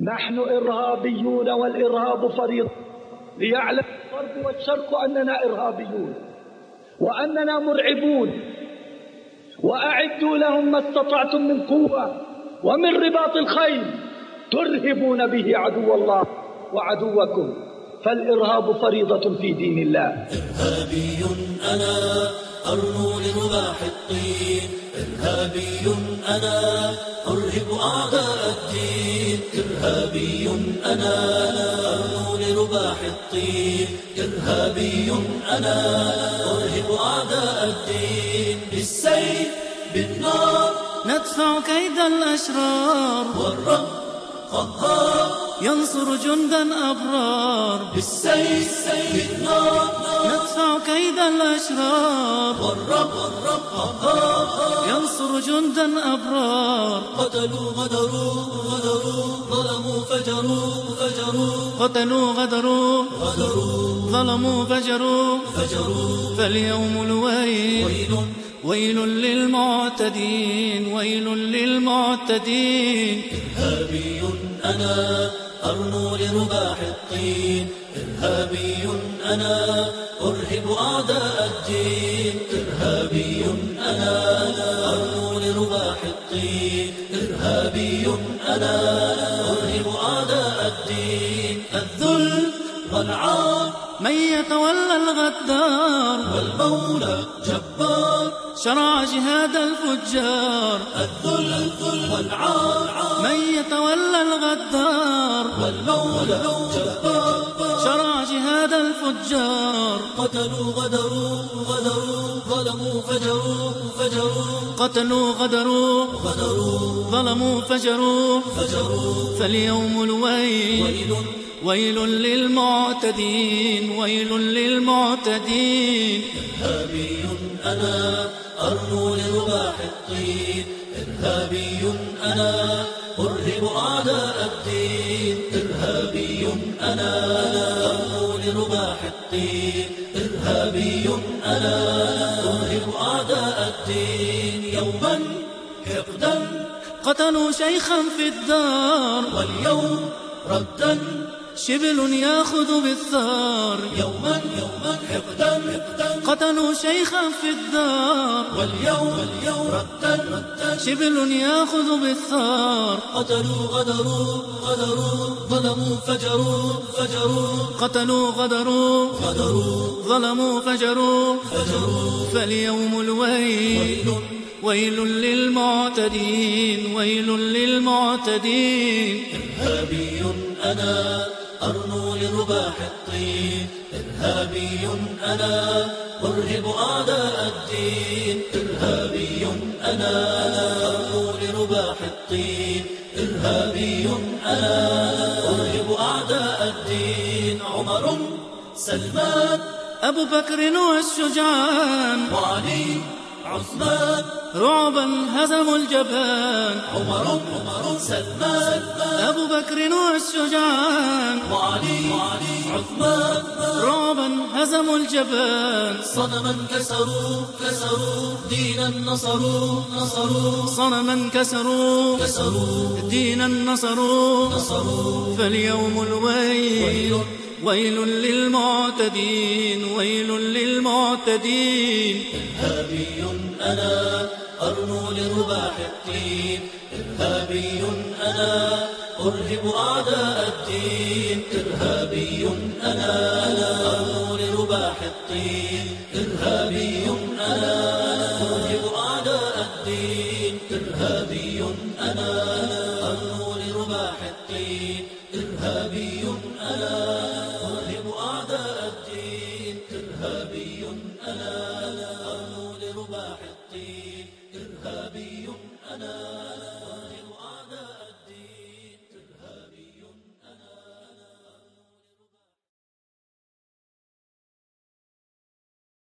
نحن إرهابيون والإرهاب فريضة ليعلم الغرب والشرق أننا إرهابيون وأننا مرعبون. وأعدوا لهم ما استطعتم من قوة ومن رباط الخيل. ترهبون به عدو الله وعدوكم. فالإرهاب فريضة في دين الله. إرهابي أنا أرنو لرباح الطين. إرهابي أنا أرهب أعداء الدين. إرهابي أنا أرنو لرباح الطين. إرهابي أنا أرهب أعداء الدين. بالسيف بالنار ندفع كيد الأشرار. والرب قهار ينصر جندا أبرار بالسيف بالنار ندفع كيد الأشرار. والرب والرب قهار ينصر جندا أبرار قتلوا غدروا. غدروا ظلموا فجروا. فجروا قتلوا غدروا غدروا ظلموا فجروا فجروا فاليوم الويل. ويل ويل للمعتدين ويل للمعتدين. إرهابي أنا أرنو لرباح الطين. إرهابي أنا أرهب أعداء الدين. إرهابي أنا أرنو لرباح الطين. إرهابي أنا أرهب أعداء الدين. الذل والعار من يتولى الغدار والمولى جبار. شرع جهاد الفجار الذل الذل والعار من يتولى الغدار والمولى جبار. شرع جهاد الفجار قتلوا غدروا غدروا ظلموا فجروا فجروا. قتلوا غدروا غدروا. ظلموا فجروا. فجروا. فاليوم الويل ويل للمعتدين ويل للمعتدين. إرهابي أنا أرنو لرباح الطين. إرهابي أنا أرهب أعداء الدين. إرهابي أنا أرنو لرباح الطين. إرهابي أنا أرهب أعداء الدين. يوما حقدا قتلوا شيخا في الدار. واليوم ردا شبل ياخذ بالثار. يوما يوما حقدا قتلوا شيخا في الدار. واليوم اليوم ردا ردا شبل ياخذ بالثار. قتلوا غدروا غدروا. ظلموا فجروا فجروا. قتلوا غدروا. غدروا. ظلموا فجروا. فجروا. فاليوم الويل. ويل. ويل للمعتدين. ويل للمعتدين. إرهابي أنا. أرنو لرباح الطين. إرهابي أنا أرهب أعداء الدين. إرهابي أنا أرنو لرباح الطين. إرهابي أنا أرهب أعداء الدين. عمر سلمان أبو بكر والشجعان. وعلي عثمان. رعبا هزموا الجبان. عمر عمر سلمان. أبو بكر والشجعان. وعلي وعلي عثمان. رعبا هزموا الجبان. صنما كسروا كسروا دينا نصروا نصروا. صنما كسروا كسروا. دينا نصروا. نصروا. فاليوم الويل. ويل للمعتدين ويل للمعتدين. إرهابي أنا أرنو لرباح الدين. إرهابي أنا أرهب أعداء الدين. إرهابي أنا أنا أرنو لرباح الدين. إرهابي أنا أرهب أعداء الدين. إرهابي أنا أنا لنا